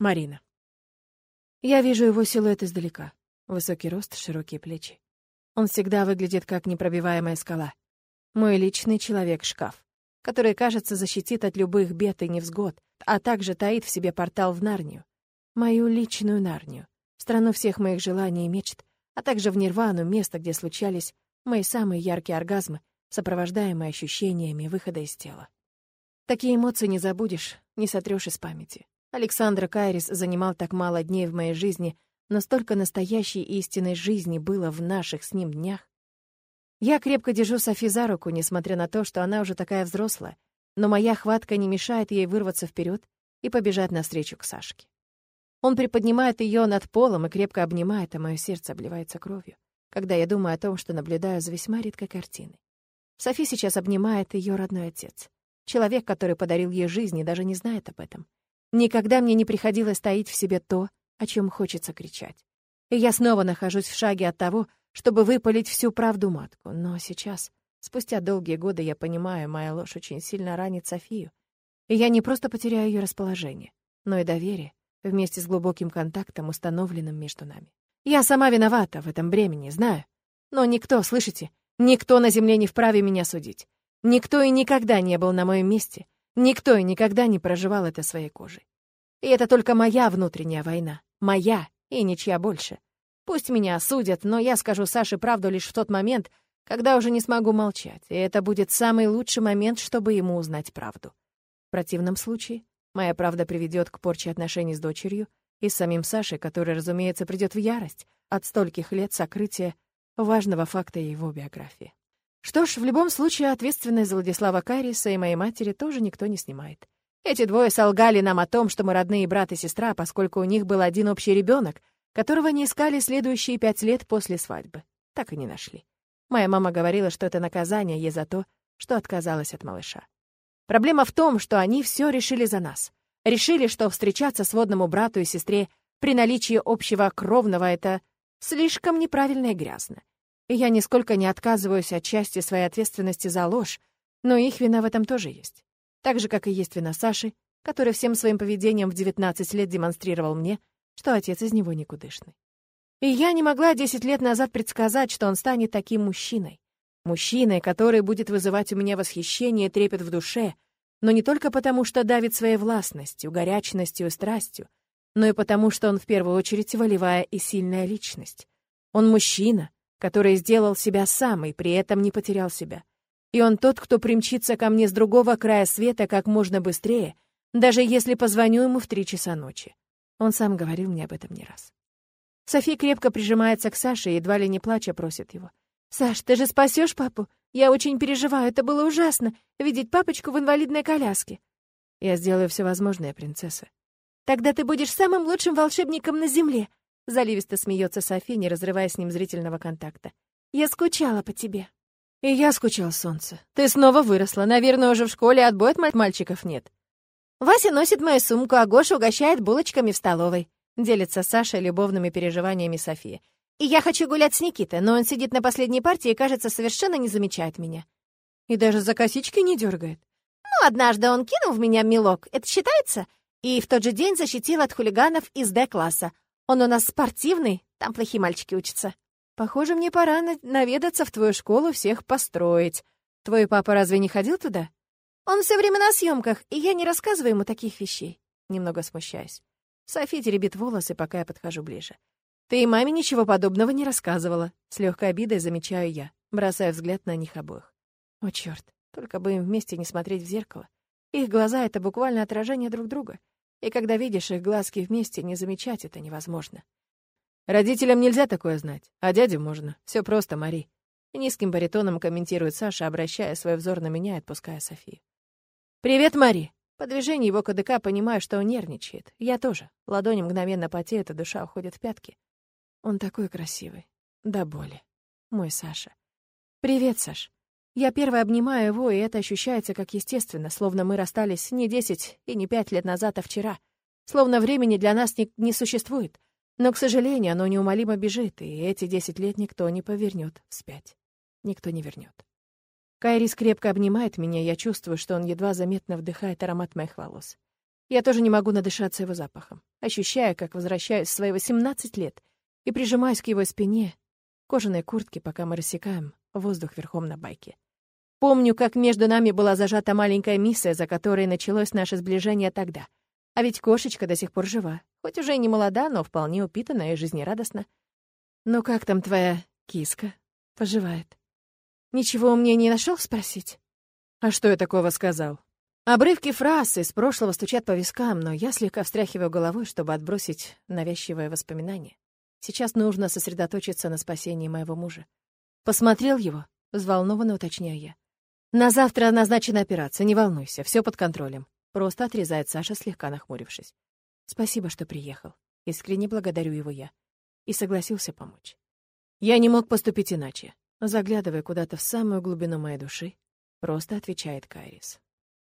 Марина. Я вижу его силуэт издалека. Высокий рост, широкие плечи. Он всегда выглядит как непробиваемая скала. Мой личный человек-шкаф, который, кажется, защитит от любых бед и невзгод, а также таит в себе портал в Нарнию. Мою личную Нарнию, страну всех моих желаний и мечт, а также в Нирвану, место, где случались мои самые яркие оргазмы, сопровождаемые ощущениями выхода из тела. Такие эмоции не забудешь, не сотрёшь из памяти. Александр Кайрис занимал так мало дней в моей жизни, но столько настоящей истинной жизни было в наших с ним днях. Я крепко держу Софи за руку, несмотря на то, что она уже такая взрослая, но моя хватка не мешает ей вырваться вперед и побежать навстречу к Сашке. Он приподнимает ее над полом и крепко обнимает, а мое сердце обливается кровью, когда я думаю о том, что наблюдаю за весьма редкой картиной. Софи сейчас обнимает ее родной отец. Человек, который подарил ей жизнь и даже не знает об этом. Никогда мне не приходилось таить в себе то, о чем хочется кричать. И я снова нахожусь в шаге от того, чтобы выпалить всю правду матку. Но сейчас, спустя долгие годы, я понимаю, моя ложь очень сильно ранит Софию. И я не просто потеряю ее расположение, но и доверие, вместе с глубоким контактом, установленным между нами. Я сама виновата в этом бремени, знаю. Но никто, слышите, никто на земле не вправе меня судить. Никто и никогда не был на моем месте. Никто и никогда не проживал это своей кожей. И это только моя внутренняя война. Моя и ничья больше. Пусть меня осудят, но я скажу Саше правду лишь в тот момент, когда уже не смогу молчать, и это будет самый лучший момент, чтобы ему узнать правду. В противном случае моя правда приведет к порче отношений с дочерью и с самим Сашей, который, разумеется, придет в ярость от стольких лет сокрытия важного факта его биографии. Что ж, в любом случае, ответственность за Владислава Кайриса и моей матери тоже никто не снимает. Эти двое солгали нам о том, что мы родные брат и сестра, поскольку у них был один общий ребенок, которого не искали следующие пять лет после свадьбы. Так и не нашли. Моя мама говорила, что это наказание ей за то, что отказалась от малыша. Проблема в том, что они все решили за нас. Решили, что встречаться сводному брату и сестре при наличии общего кровного — это слишком неправильно и грязно. Я нисколько не отказываюсь от части своей ответственности за ложь, но их вина в этом тоже есть. Так же, как и есть вина Саши, который всем своим поведением в 19 лет демонстрировал мне, что отец из него никудышный. И я не могла 10 лет назад предсказать, что он станет таким мужчиной. Мужчиной, который будет вызывать у меня восхищение и трепет в душе, но не только потому, что давит своей властностью, горячностью и страстью, но и потому, что он в первую очередь волевая и сильная личность. Он мужчина, который сделал себя сам и при этом не потерял себя. И он тот, кто примчится ко мне с другого края света как можно быстрее, даже если позвоню ему в три часа ночи. Он сам говорил мне об этом не раз. Софи крепко прижимается к Саше и едва ли не плача просит его. «Саш, ты же спасешь папу? Я очень переживаю, это было ужасно, видеть папочку в инвалидной коляске». «Я сделаю все возможное, принцесса». «Тогда ты будешь самым лучшим волшебником на земле», Заливисто смеется Софи, не разрывая с ним зрительного контакта. «Я скучала по тебе». «И я скучал, солнце. Ты снова выросла. Наверное, уже в школе отбоя от мальчиков нет». «Вася носит мою сумку, а Гоша угощает булочками в столовой», делится Саша любовными переживаниями Софии. «И я хочу гулять с Никитой, но он сидит на последней партии и, кажется, совершенно не замечает меня». «И даже за косички не дергает». «Ну, однажды он кинул в меня мелок. Это считается?» И в тот же день защитил от хулиганов из Д-класса. Он у нас спортивный, там плохие мальчики учатся. Похоже, мне пора наведаться в твою школу, всех построить. Твой папа разве не ходил туда? Он все время на съемках, и я не рассказываю ему таких вещей. Немного смущаюсь. Софи теребит волосы, пока я подхожу ближе. Ты и маме ничего подобного не рассказывала. С легкой обидой замечаю я, бросая взгляд на них обоих. О, черт, только бы им вместе не смотреть в зеркало. Их глаза — это буквально отражение друг друга и когда видишь их глазки вместе, не замечать это невозможно. Родителям нельзя такое знать, а дяде можно. Все просто, Мари. Низким баритоном комментирует Саша, обращая свой взор на меня и отпуская Софию. «Привет, Мари!» По движению его КДК понимаю, что он нервничает. Я тоже. Ладони мгновенно потеют, а душа уходит в пятки. Он такой красивый. До боли. Мой Саша. «Привет, Саш. Я первой обнимаю его, и это ощущается как естественно, словно мы расстались не десять и не пять лет назад, а вчера. Словно времени для нас не, не существует. Но, к сожалению, оно неумолимо бежит, и эти десять лет никто не повернет вспять. Никто не вернет. Кайрис крепко обнимает меня, я чувствую, что он едва заметно вдыхает аромат моих волос. Я тоже не могу надышаться его запахом, ощущая, как возвращаюсь в свои 18 лет и прижимаюсь к его спине, кожаной куртке, пока мы рассекаем воздух верхом на байке. Помню, как между нами была зажата маленькая миссия, за которой началось наше сближение тогда. А ведь кошечка до сих пор жива, хоть уже и не молода, но вполне упитанная и жизнерадостна. «Ну как там твоя киска?» «Поживает». «Ничего мне не нашел спросить?» «А что я такого сказал?» Обрывки фраз из прошлого стучат по вискам, но я слегка встряхиваю головой, чтобы отбросить навязчивое воспоминание. Сейчас нужно сосредоточиться на спасении моего мужа. Посмотрел его? Взволнованно уточняю я. На завтра назначена операция, не волнуйся, все под контролем. Просто отрезает Саша, слегка нахмурившись. Спасибо, что приехал. Искренне благодарю его я. И согласился помочь. Я не мог поступить иначе. Заглядывая куда-то в самую глубину моей души, просто отвечает Кайрис.